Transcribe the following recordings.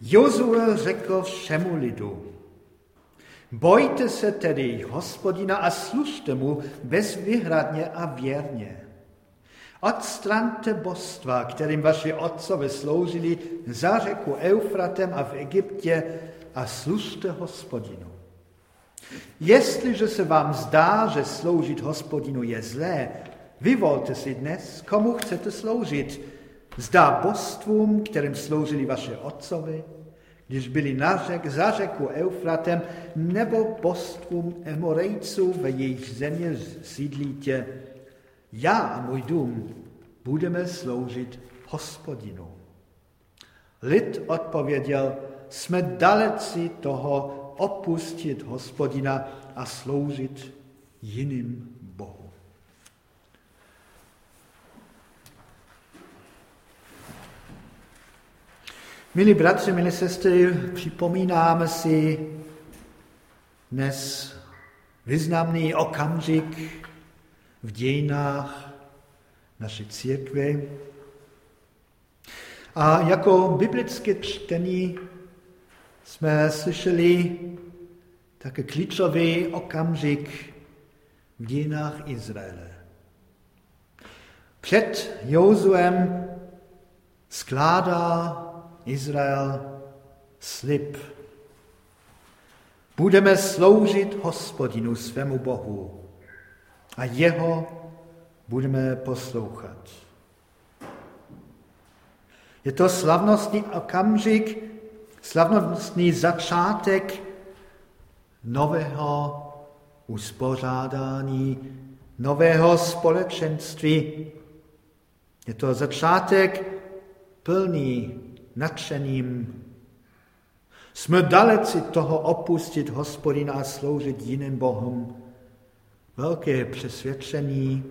Jozue řekl všemu lidu, bojte se tedy hospodina a služte mu bezvyhradně a věrně. Odstraňte božstva, kterým vaši otcové sloužili za řeku Eufratem a v Egyptě a služte hospodinu. Jestliže se vám zdá, že sloužit hospodinu je zlé, vyvolte si dnes, komu chcete sloužit. Zdá božstvům, kterým sloužili vaše otcovi, když byli na řek, za řeku Eufratem, nebo božstvům Emorejců, ve jejich země sídlíte, já a můj dům budeme sloužit hospodinu. Lid odpověděl, jsme daleci toho opustit hospodina a sloužit jiným Bohu. Milí bratři, milí sestry, připomínáme si dnes významný okamžik v dějinách naší církve. A jako biblické čtení jsme slyšeli také klíčový okamžik v dějinách Izraele. Před Jozuem skládá Izrael slib. Budeme sloužit hospodinu svému Bohu a jeho budeme poslouchat. Je to slavnostní okamžik, slavnostní začátek nového uspořádání, nového společenství. Je to začátek plný nadšením. Jsme daleci toho opustit hospodina a sloužit jiným bohům velké přesvědčení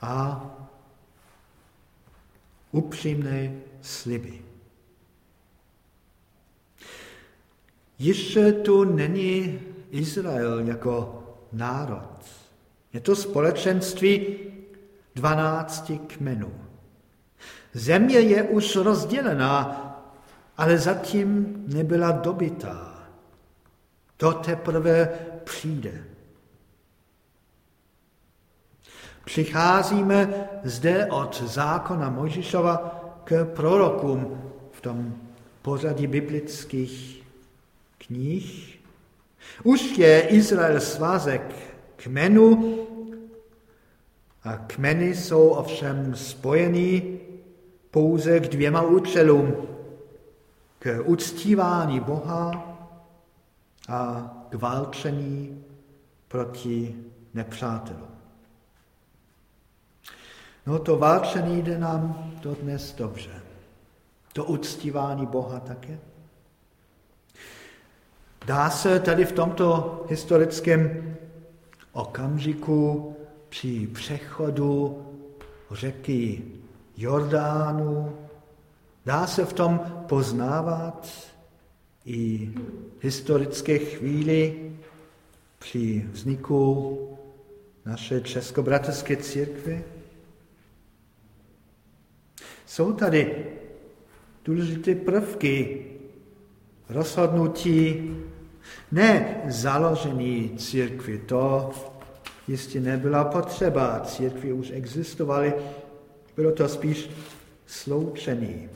a upřímné sliby. Ještě tu není Izrael jako národ. Je to společenství dvanácti kmenů. Země je už rozdělená, ale zatím nebyla dobitá. To teprve přijde. Přicházíme zde od zákona Mojžišova k prorokům v tom pořadí biblických knih. Už je Izrael svazek kmenu a kmeny jsou ovšem spojení pouze k dvěma účelům. K uctívání Boha a k válčení proti nepřátelům. No to válčení jde nám to dnes dobře. To uctívání Boha také. Dá se tady v tomto historickém okamžiku při přechodu řeky Jordánu, dá se v tom poznávat i historické chvíli při vzniku naše českobratrské církve. Jsou tady důležité prvky rozhodnutí ne založení církvy, to jistě nebyla potřeba, církvy už existovaly, bylo to spíš sloučení.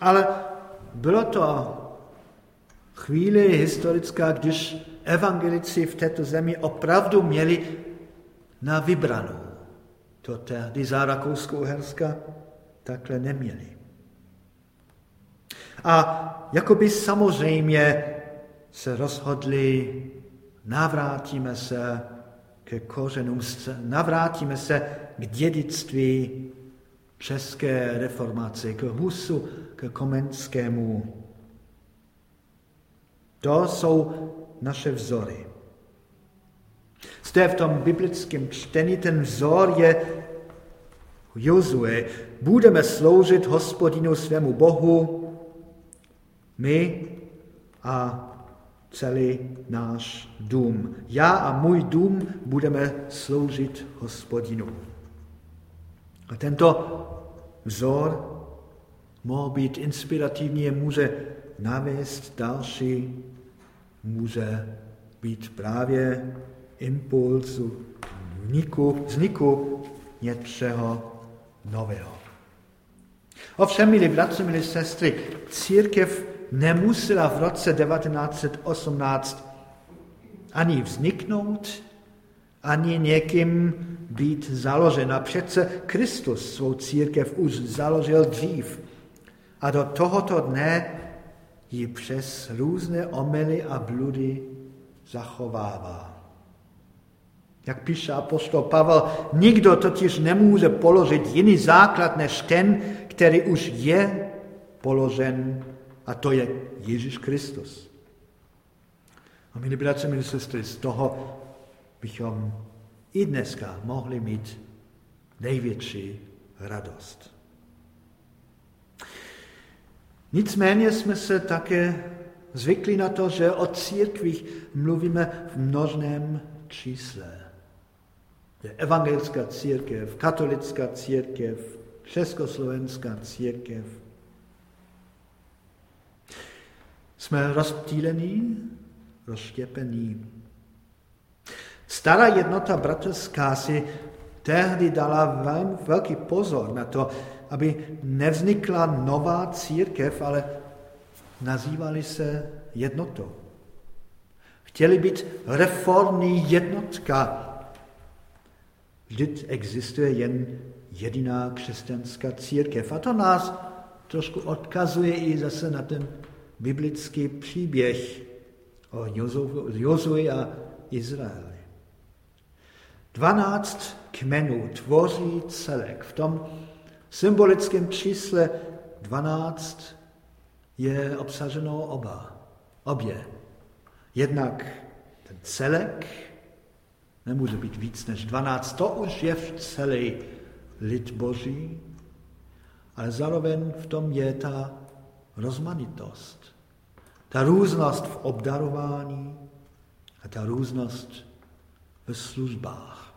Ale bylo to chvíli historická, když evangelici v této zemi opravdu měli na vybranou. To tehdy za Rakousko-Uherska takhle neměli. A jakoby samozřejmě se rozhodli, navrátíme se ke kořenům, navrátíme se k dědictví české reformace, k Husu, k Komenskému. To jsou naše vzory. Zde v tom biblickém čtení ten vzor je Jozue. Budeme sloužit hospodinu svému Bohu, my a celý náš dům. Já a můj dům budeme sloužit hospodinu. A tento vzor mohl být inspirativní, může navést další, může být právě impulzu vzniku, vzniku něčeho nového. Ovšem, milí bratři, milí sestry, církev nemusela v roce 1918 ani vzniknout, ani někým být založena. Přece Kristus svou církev už založil dřív a do tohoto dne ji přes různé omely a bludy zachovává. Jak píše apostol Pavel, nikdo totiž nemůže položit jiný základ než ten, který už je položen, a to je Ježíš Kristus. A milí bratři, milí sestry, z toho bychom i dneska mohli mít největší radost. Nicméně jsme se také zvykli na to, že o církvích mluvíme v množném čísle. Je evangelická církev, katolická církev, československá církev. Jsme rozptýlení, rozštěpení. Stará jednota bratrská si tehdy dala velmi velký pozor na to, aby nevznikla nová církev, ale nazývali se jednotou. Chtěli být reformní jednotka. Vždyť existuje jen jediná křesťanská církev. A to nás trošku odkazuje i zase na ten biblický příběh o Jozue a Izraeli. Dvanáct kmenů tvoří celek. V tom symbolickém čísle dvanáct je obsaženo oba, obě. Jednak ten celek, nemůže být víc než dvanáct, to už je v celý lid Boží, ale zároveň v tom je ta rozmanitost, ta různost v obdarování a ta různost ve službách.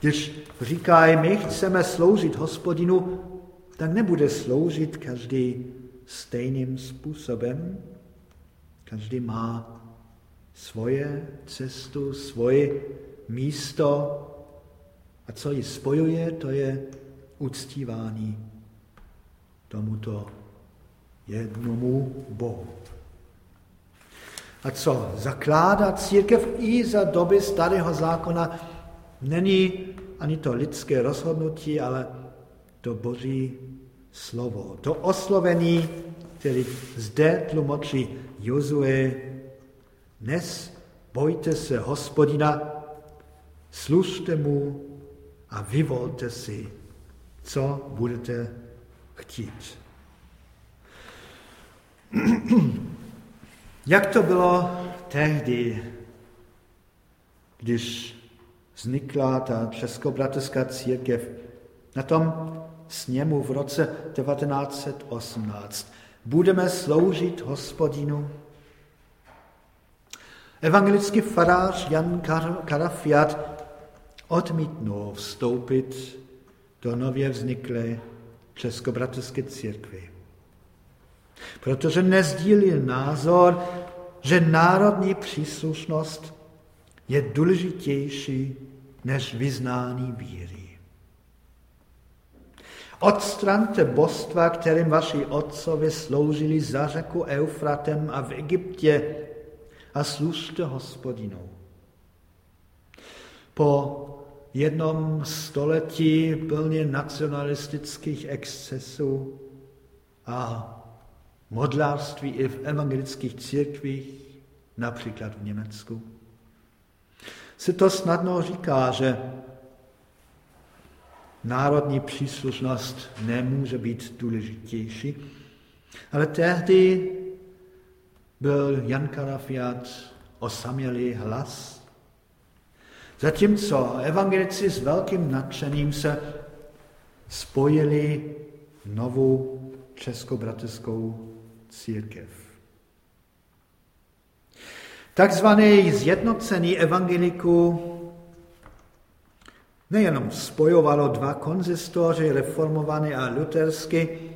Když říká, my chceme sloužit hospodinu, tak nebude sloužit každý stejným způsobem. Každý má svoje cestu, svoje místo a co ji spojuje, to je uctívání tomuto jednomu Bohu. A co zakládá církev i za doby starého zákona, není ani to lidské rozhodnutí, ale to boží slovo. To oslovení, který zde tlumočí Jozue, dnes bojte se hospodina, služte mu a vyvolte si, co budete chtít. Jak to bylo tehdy, když vznikla ta českobratrská církev na tom sněmu v roce 1918. Budeme sloužit hospodinu. Evangelický farář Jan Karafiat odmítnul vstoupit do nově vzniklé českobratrské církvy. Protože nezdílil názor, že národní příslušnost je důležitější než vyznání víry. Odstraňte božstva, kterým vaši otcovi sloužili za řeku Eufratem a v Egyptě a služte hospodinou. Po jednom století plně nacionalistických excesů a modlárství i v evangelických církvích, například v Německu, se to snadno říká, že národní příslušnost nemůže být důležitější, ale tehdy byl Jan Karafiat osamělý hlas. Zatímco evangelici s velkým nadšením se spojili novou českobratrskou církev. Takzvaný zjednocený evangeliku nejenom spojovalo dva konzistory, reformované a lutersky,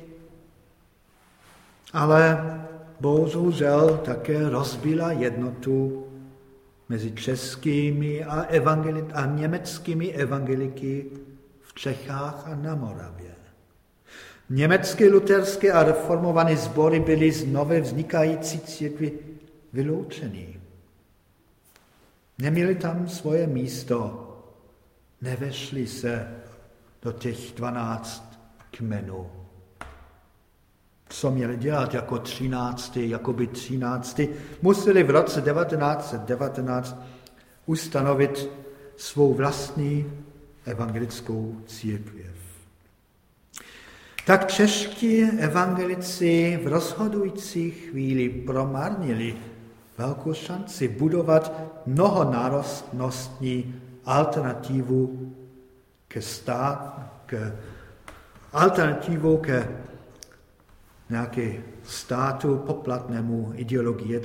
ale bohužel také rozbila jednotu mezi českými a, a německými evangeliky v Čechách a na Moravě. Německé luterské a reformované sbory byly z nové vznikající církvy vyloučeny. Neměli tam svoje místo, nevešli se do těch dvanáct kmenů. Co měli dělat jako třináctý, jako by třináctý? Museli v roce 1919 ustanovit svou vlastní evangelickou církev. Tak čeští evangelici v rozhodující chvíli promarnili velkou šanci budovat mnohonárodnostní alternativu ke stát, k alternativu ke nějaké státu poplatnému ideologie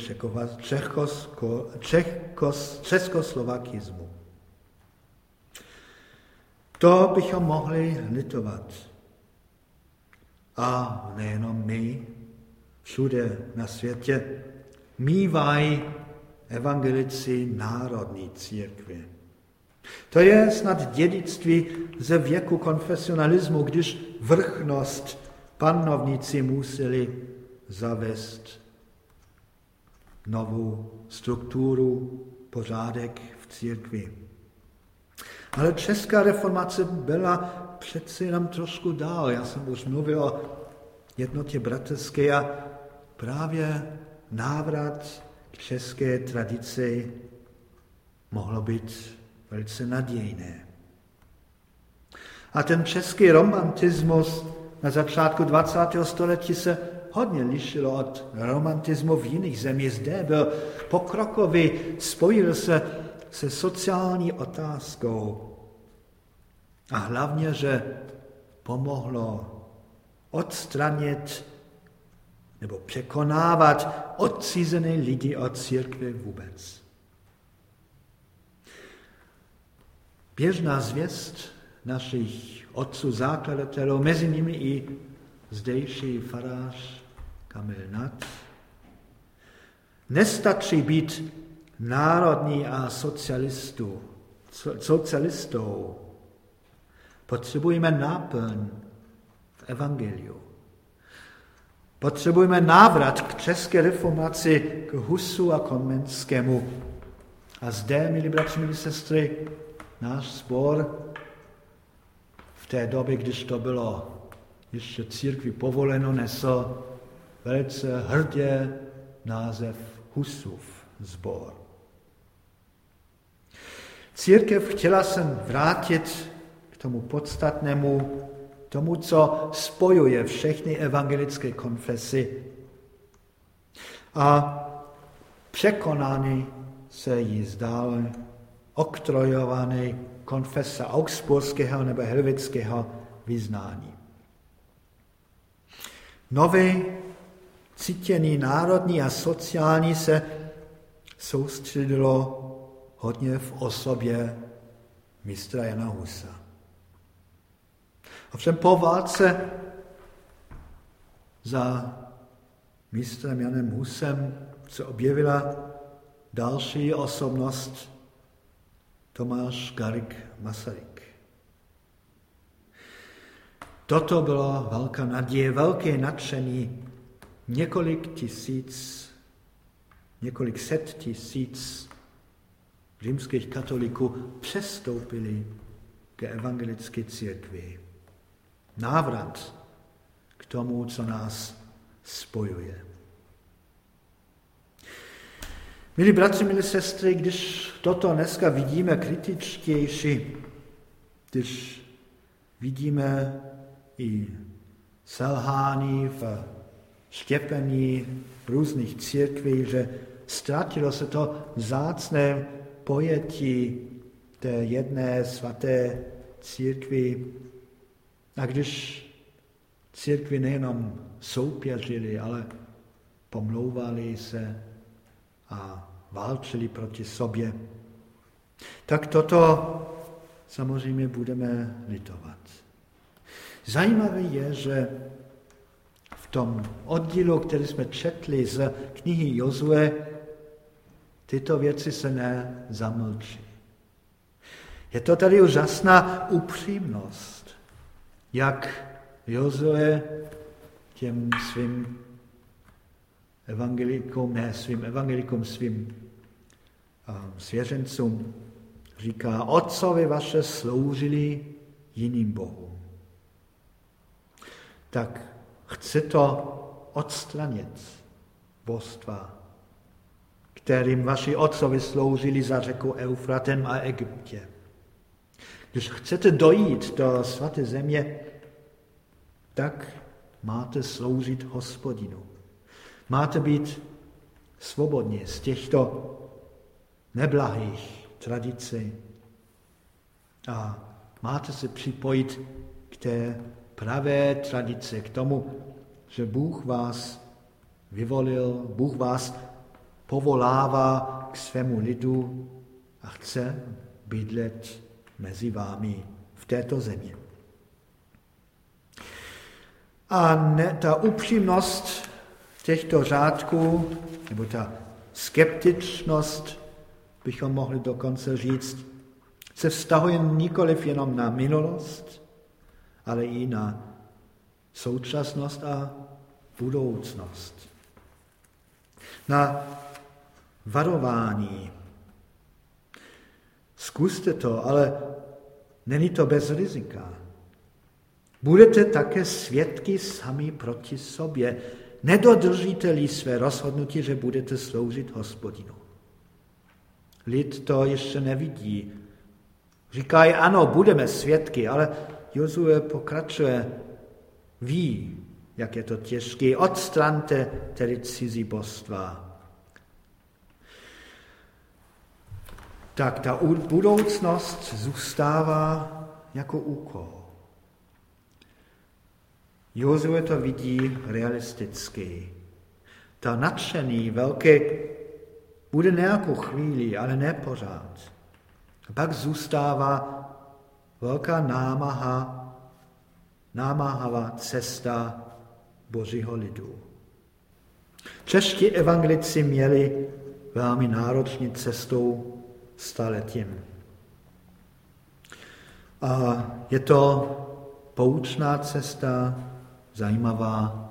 českoslovakismu. To bychom mohli litovat. A nejenom my, všude na světě, mývají evangelici národní církvy. To je snad dědictví ze věku konfesionalismu, když vrchnost panovníci museli zavést novou strukturu, pořádek v církvi. Ale česká reformace byla přeci jenom trošku dál. Já jsem už mluvil o jednotě bratrské a právě návrat k české tradici mohlo být velice nadějné. A ten český romantismus na začátku 20. století se hodně lišilo od romantismu v jiných zemích. Zde byl pokrokový, spojil se se sociální otázkou. A hlavně, že pomohlo odstranit nebo překonávat odcizené lidi od církve vůbec. Běžná zvěst našich otců zakladatelů, mezi nimi i zdejší farář Kamil Nat. Nestačí být národní a socialistou. socialistou. Potřebujeme náplň v Evangeliu. Potřebujeme návrat k české reformaci, k Husu a Konvenskému. A zde, milí bratři, milí sestry, náš sbor v té době, když to bylo ještě církvi povoleno, nesl velice hrdě název Husův sbor. Církev chtěla jsem vrátit tomu podstatnému, tomu, co spojuje všechny evangelické konfesy. A překonány se jí zdál oktrojovaný konfesa augsburského nebo helvického vyznání. Nový cítění národní a sociální se soustředilo hodně v osobě mistra Jana Husa. Ovšem po válce za mistrem Janem Husem se objevila další osobnost Tomáš Garik Masaryk. Toto byla velká naděje, velké nadšení. Několik tisíc, několik set tisíc římských katoliků přestoupili k evangelické církvi. Návrat k tomu, co nás spojuje. Milí bratři, milí sestry, když toto dneska vidíme kritičtější, když vidíme i selhání v štěpení různých církví, že ztratilo se to vzácné pojetí té jedné svaté církvi. A když církvi nejenom soupeřili, ale pomlouvali se a válčili proti sobě, tak toto samozřejmě budeme litovat. Zajímavé je, že v tom oddílu, který jsme četli z knihy Jozue, tyto věci se nezamlčí. Je to tady úžasná upřímnost, jak Jozue těm svým evangelikům, ne svým evangelikům, svým um, svěřencům říká, otcovi vaše sloužili jiným bohům. Tak chce to odstranit božstva, kterým vaši otcovi sloužili za řeku Eufratem a Egyptě. Když chcete dojít do svaté země, tak máte sloužit hospodinu. Máte být svobodní z těchto neblahých tradicí a máte se připojit k té pravé tradice, k tomu, že Bůh vás vyvolil, Bůh vás povolává k svému lidu a chce bydlet mezi vámi v této zemi. A ne, ta upřímnost těchto řádků, nebo ta skeptičnost, bychom mohli dokonce říct, se vztahuje nikoliv jenom na minulost, ale i na současnost a budoucnost. Na varování. Zkuste to, ale není to bez rizika. Budete také svědky sami proti sobě. Nedodržíte-li své rozhodnutí, že budete sloužit hospodinu. Lid to ještě nevidí. Říkají, ano, budeme svědky, ale Jozue pokračuje, ví, jak je to těžké. Odstrante tedy cizí božstva. Tak ta budoucnost zůstává jako úkol. Jozue to vidí realisticky. Ta nadšený velké bude nějakou chvíli, ale ne pořád. Pak zůstává velká námaha, námahavá cesta Božího lidu. Čeští evangelici měli velmi náročný cestou staletím. A je to poučná cesta, zajímavá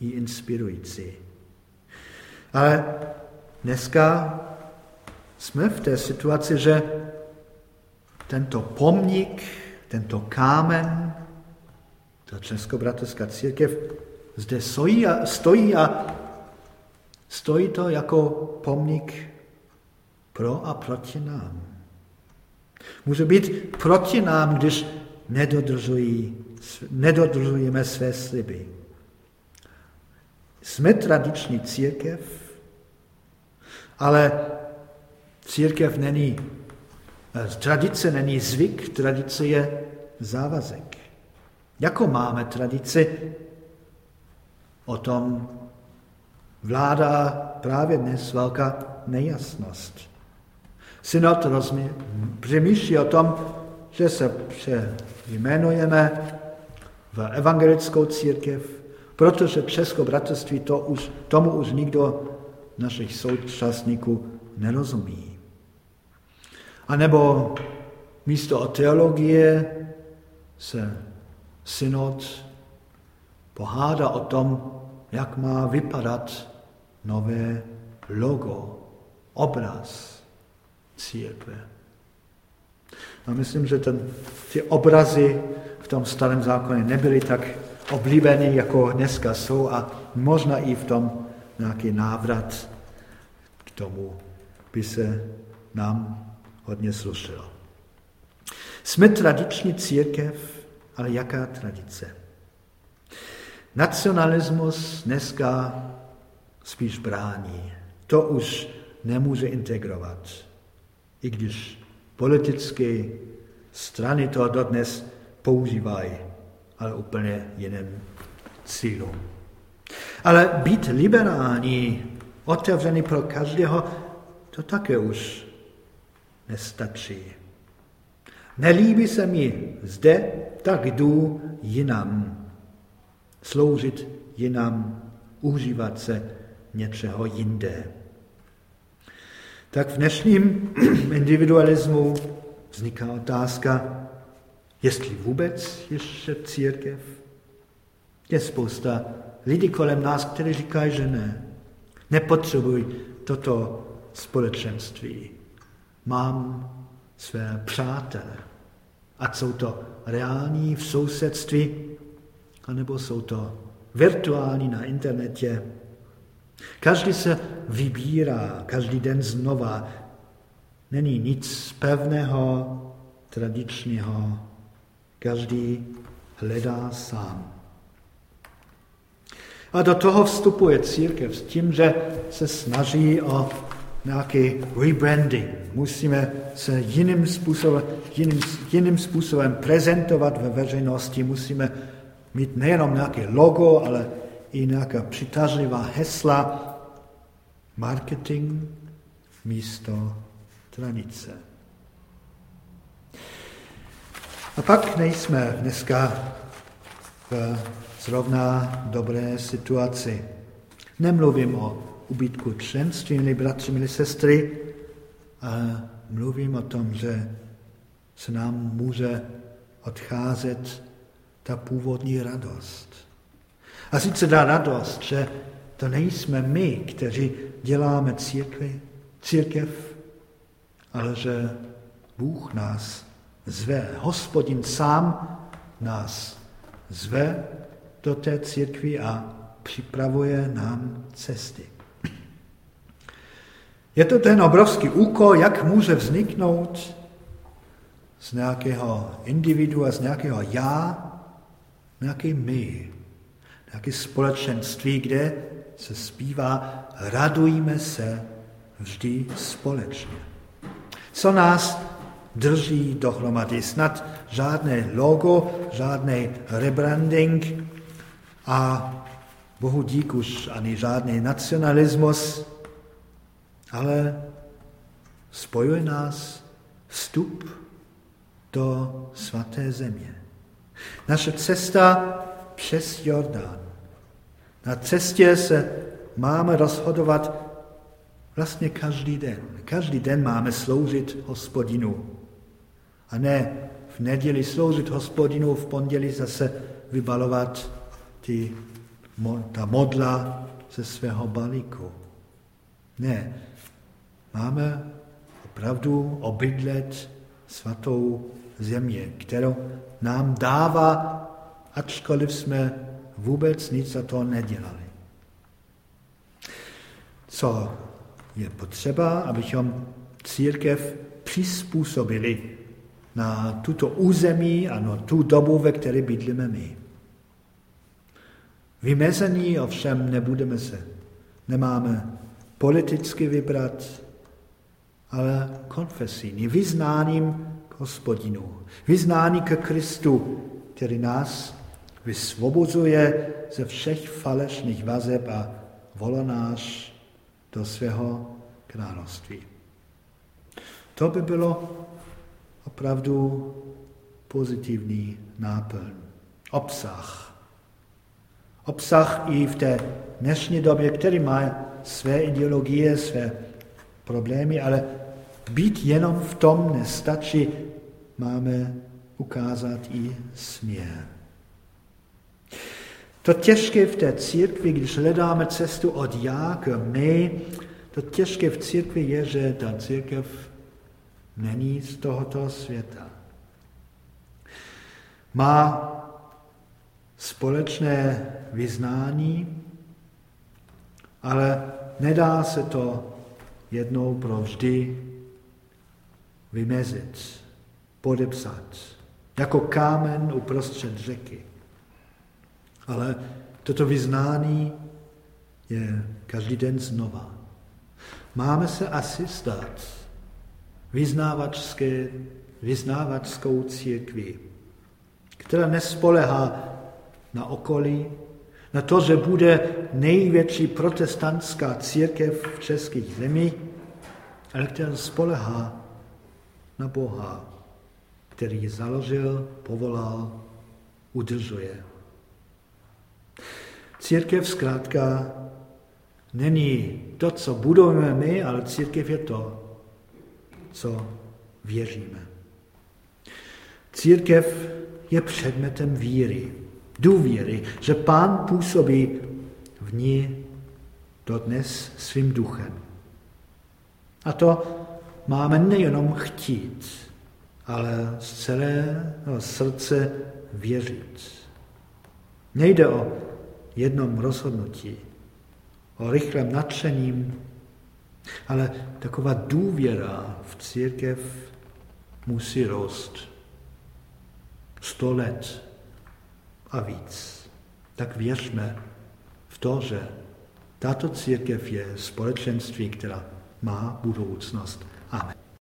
i inspirující. Ale dneska jsme v té situaci, že tento pomník, tento kámen, ta Českobratrská církev zde stojí a, stojí a stojí to jako pomník pro a proti nám. Může být proti nám, když nedodržují, nedodržujeme své sliby. Jsme tradiční církev, ale církev není, eh, tradice není zvyk, tradice je závazek. Jako máme tradici, o tom vládá právě dnes velká nejasnost. Synod rozmí, přemýšlí o tom, že se jmenujeme v evangelickou církev, protože Česko bratrství to už, tomu už nikdo našich současníků nerozumí. A nebo místo o teologie se synod pohádá o tom, jak má vypadat nové logo, obraz církve. A myslím, že ten, ty obrazy v tom starém zákoně nebyly tak oblíbené, jako dneska jsou a možná i v tom nějaký návrat k tomu by se nám hodně slušelo. Jsme tradiční církev, ale jaká tradice? Nacionalismus dneska spíš brání. To už nemůže integrovat. I když politické strany to dodnes používají, ale úplně jiným cílům. Ale být liberální, otevřený pro každého, to také už nestačí. Nelíbí se mi zde, tak jdu jinam. Sloužit jinam, užívat se něčeho jinde. Tak v dnešním individualismu vzniká otázka, jestli vůbec ještě církev. Je spousta lidí kolem nás, kteří říkají, že ne. Nepotřebuji toto společenství. Mám své přátele. Ať jsou to reální v sousedství, anebo jsou to virtuální na internetě. Každý se vybírá, každý den znova. Není nic pevného, tradičního. Každý hledá sám. A do toho vstupuje církev s tím, že se snaží o nějaký rebranding. Musíme se jiným způsobem, jiným, jiným způsobem prezentovat ve veřejnosti, musíme mít nejenom nějaké logo, ale nějaká přitažlivá hesla, marketing místo tradice. A pak nejsme dneska v zrovna dobré situaci. Nemluvím o ubytku členství, milí bratři, milí sestry, ale mluvím o tom, že se nám může odcházet ta původní radost. A sice ta radost, že to nejsme my, kteří děláme církvi, církev, ale že Bůh nás zve. Hospodin sám nás zve do té církvi a připravuje nám cesty. Je to ten obrovský úkol, jak může vzniknout z nějakého individua, z nějakého já, nějaký my, nějaké společenství, kde se zpívá radujme se vždy společně. Co nás drží dohromady? Snad žádné logo, žádný rebranding a bohu dík už ani žádný nacionalismus, ale spojuje nás vstup do svaté země. Naše cesta přes Jordán. Na cestě se máme rozhodovat vlastně každý den. Každý den máme sloužit hospodinu. A ne v neděli sloužit hospodinu, v pondělí zase vybalovat ty, ta modla ze svého balíku. Ne, máme opravdu obydlet svatou země, kterou nám dává, ačkoliv jsme vůbec nic za to nedělali. Co je potřeba, abychom církev přizpůsobili na tuto území a na tu dobu, ve které bydlíme my. Vymezení ovšem nebudeme se. Nemáme politicky vybrat, ale konfesijní, vyznáním k hospodinu, vyznání ke Kristu, který nás vysvobozuje ze všech falešných vazeb a volá nás do svého království. To by bylo opravdu pozitivní náplň, obsah. Obsah i v té dnešní době, který má své ideologie, své problémy, ale být jenom v tom nestačí. Máme ukázat i směr. To těžké v té církvi, když hledáme cestu od já k my, to těžké v církvi je, že ta církev není z tohoto světa. Má společné vyznání, ale nedá se to jednou pro vždy vymezit, podepsat, jako kámen uprostřed řeky. Ale toto vyznání je každý den znova. Máme se asi stát vyznávačské, vyznávačskou církví, která nespolehá na okolí, na to, že bude největší protestantská církev v českých zemích, ale která spolehá na Boha, který ji založil, povolal, udržuje. Církev zkrátka není to, co budujeme my, ale církev je to, co věříme. Církev je předmětem víry, důvěry, že pán působí v ní dodnes svým duchem. A to máme nejenom chtít, ale z celého srdce věřit. Nejde o jednom rozhodnutí, o rychlém nadšením, ale taková důvěra v církev musí růst. Sto let a víc. Tak věřme v to, že tato církev je společenství, která má budoucnost